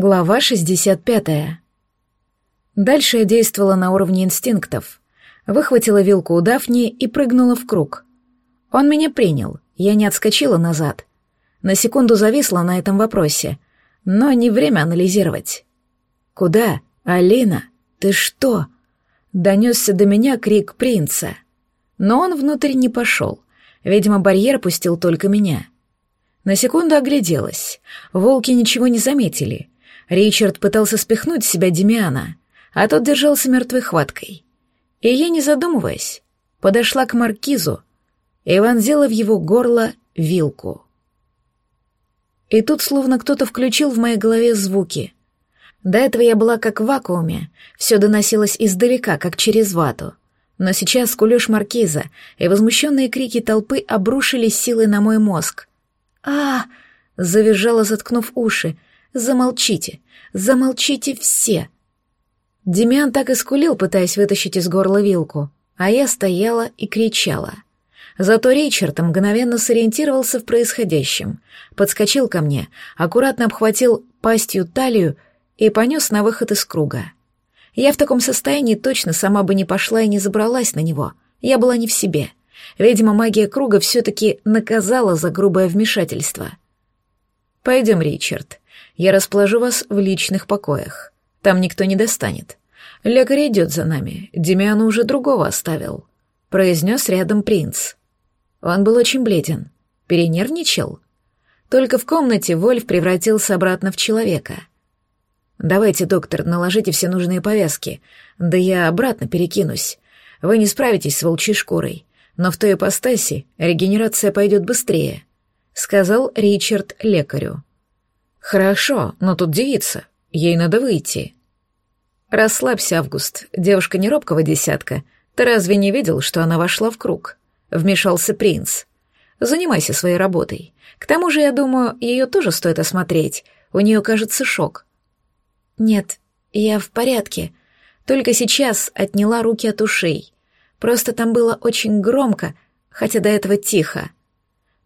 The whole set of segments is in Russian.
Глава 65. Дальше я действовала на уровне инстинктов. Выхватила вилку у Дафни и прыгнула в круг. Он меня принял, я не отскочила назад. На секунду зависла на этом вопросе, но не время анализировать. «Куда? Алина? Ты что?» Донесся до меня крик принца. Но он внутрь не пошел. Видимо, барьер пустил только меня. На секунду огляделась. Волки ничего не заметили — Ричард пытался спихнуть с себя Демиана, а тот держался мертвой хваткой. И я, не задумываясь, подошла к маркизу и вонзила в его горло вилку. И тут словно кто-то включил в моей голове звуки. До этого я была как в вакууме, все доносилось издалека, как через вату. Но сейчас кулёж маркиза и возмущенные крики толпы обрушились силой на мой мозг. а, завизжала, заткнув уши, Замолчите, замолчите все. Демиан так и скулил, пытаясь вытащить из горла вилку, а я стояла и кричала. Зато Ричард мгновенно сориентировался в происходящем, подскочил ко мне, аккуратно обхватил пастью талию и понес на выход из круга. Я в таком состоянии точно сама бы не пошла и не забралась на него. Я была не в себе. Видимо, магия круга все-таки наказала за грубое вмешательство. «Пойдем, Ричард. Я расположу вас в личных покоях. Там никто не достанет. Лекарь идет за нами. Демиану уже другого оставил», — произнес рядом принц. Он был очень бледен. Перенервничал. Только в комнате Вольф превратился обратно в человека. «Давайте, доктор, наложите все нужные повязки. Да я обратно перекинусь. Вы не справитесь с волчьей шкурой, но в той ипостаси регенерация пойдет быстрее», — сказал Ричард лекарю. «Хорошо, но тут девица. Ей надо выйти». «Расслабься, Август. Девушка не робкого десятка. Ты разве не видел, что она вошла в круг?» Вмешался принц. «Занимайся своей работой. К тому же, я думаю, ее тоже стоит осмотреть. У нее, кажется, шок». «Нет, я в порядке. Только сейчас отняла руки от ушей. Просто там было очень громко, хотя до этого тихо.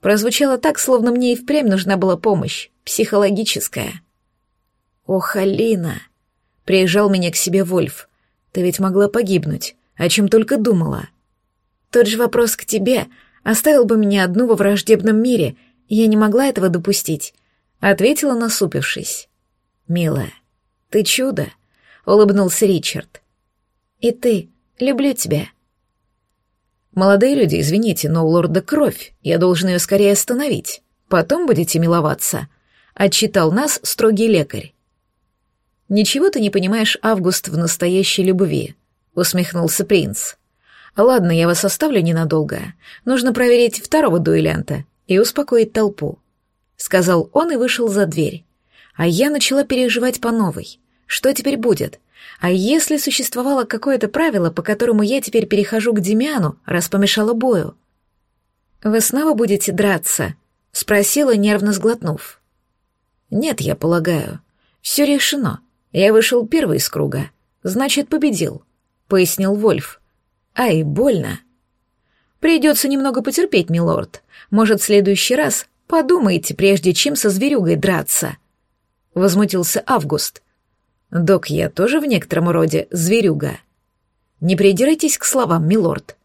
Прозвучало так, словно мне и впрямь нужна была помощь, психологическая. «Ох, Алина!» — приезжал меня к себе Вольф. «Ты ведь могла погибнуть, о чем только думала». «Тот же вопрос к тебе. Оставил бы меня одну во враждебном мире, я не могла этого допустить», — ответила, насупившись. «Милая, ты чудо», — улыбнулся Ричард. «И ты, люблю тебя», «Молодые люди, извините, но у лорда кровь, я должен ее скорее остановить. Потом будете миловаться», — отчитал нас строгий лекарь. «Ничего ты не понимаешь, Август, в настоящей любви», — усмехнулся принц. «Ладно, я вас оставлю ненадолго. Нужно проверить второго дуэлянта и успокоить толпу», — сказал он и вышел за дверь. А я начала переживать по новой. Что теперь будет? А если существовало какое-то правило, по которому я теперь перехожу к Демиану, раз помешала бою? «Вы снова будете драться?» — спросила, нервно сглотнув. «Нет, я полагаю. Все решено. Я вышел первый из круга. Значит, победил», — пояснил Вольф. «Ай, больно». «Придется немного потерпеть, милорд. Может, в следующий раз подумайте, прежде чем со зверюгой драться», — возмутился Август. «Док, я тоже в некотором роде зверюга». «Не придирайтесь к словам, милорд».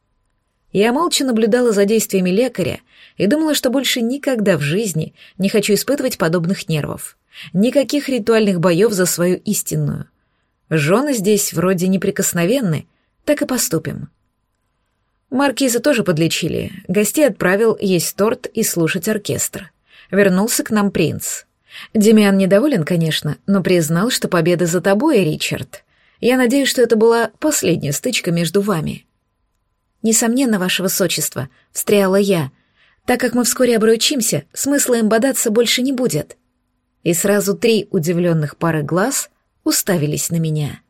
Я молча наблюдала за действиями лекаря и думала, что больше никогда в жизни не хочу испытывать подобных нервов. Никаких ритуальных боев за свою истинную. Жены здесь вроде неприкосновенны, так и поступим. Маркиза тоже подлечили. Гостей отправил есть торт и слушать оркестр. Вернулся к нам принц. Демиан недоволен, конечно, но признал, что победа за тобой, Ричард. Я надеюсь, что это была последняя стычка между вами. Несомненно, ваше высочество, встряла я. Так как мы вскоре обручимся, смысла им бодаться больше не будет. И сразу три удивленных пары глаз уставились на меня.